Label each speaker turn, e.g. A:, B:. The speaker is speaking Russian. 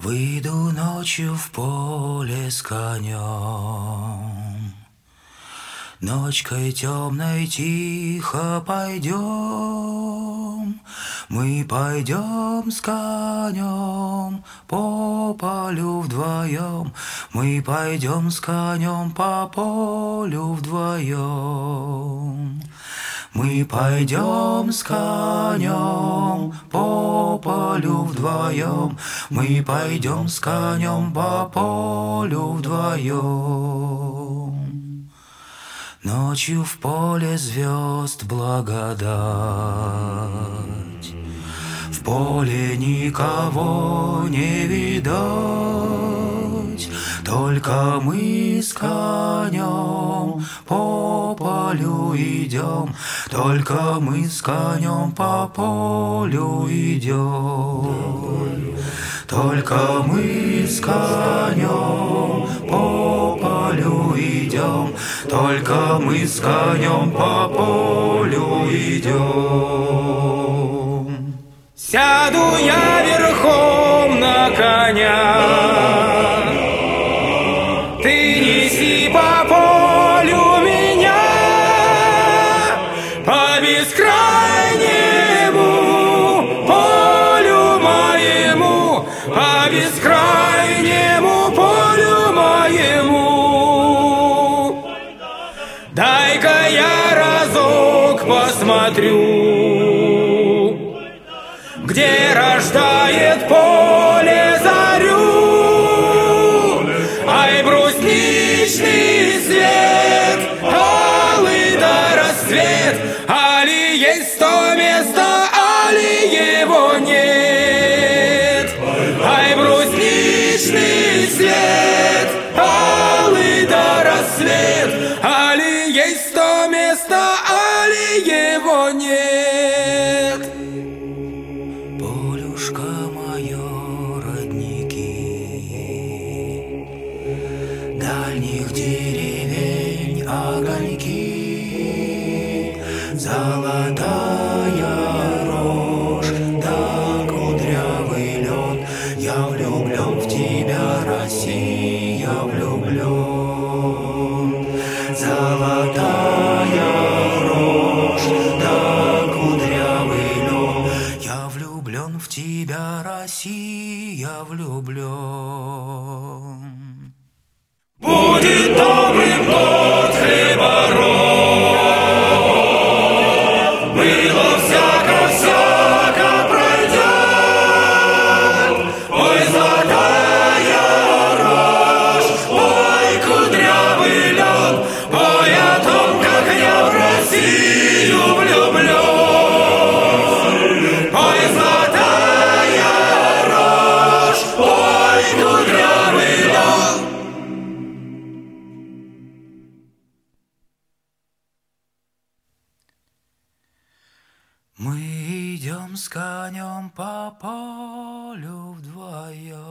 A: Выйду ночью в поле с конем, Ночкой темной тихо пойдем, Мы пойдем с конем по полю вдвоем, Мы пойдем с конем по полю вдвоем. Мы пойдем с конем по полю вдвоем, Мы пойдем с конем по полю вдвоем. Ночью в поле звезд благодать, В поле никого не видать, Только мы с конем по полю идем, Только мы с конем по полю идем. Только мы с конем по полю идем, Только мы с конем по полю идем.
B: Сяду я верхом на коня, посмотрю, где рождает поле зарю. Ай, брусничный свет, алый да рассвет, али есть то место, али его нет. Ай, брусничный свет, алый да рассвет, али есть то место,
A: Дальних деревень огоньки, Золотая рожь, да кудрявый лед, Я влюблен в тебя, Россия, влюблен. Золотая рожь, да кудрявый лед, Я влюблен в тебя, Россия, влюблен.
B: хлебород. Было всяко, всяко
A: Мы идем с конем по полю вдвоем.